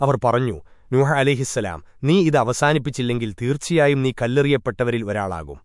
അവർ പറഞ്ഞു നൂഹ അലിഹിസ്സലാം നീ ഇത് അവസാനിപ്പിച്ചില്ലെങ്കിൽ തീർച്ചയായും നീ കല്ലെറിയപ്പെട്ടവരിൽ ഒരാളാകും.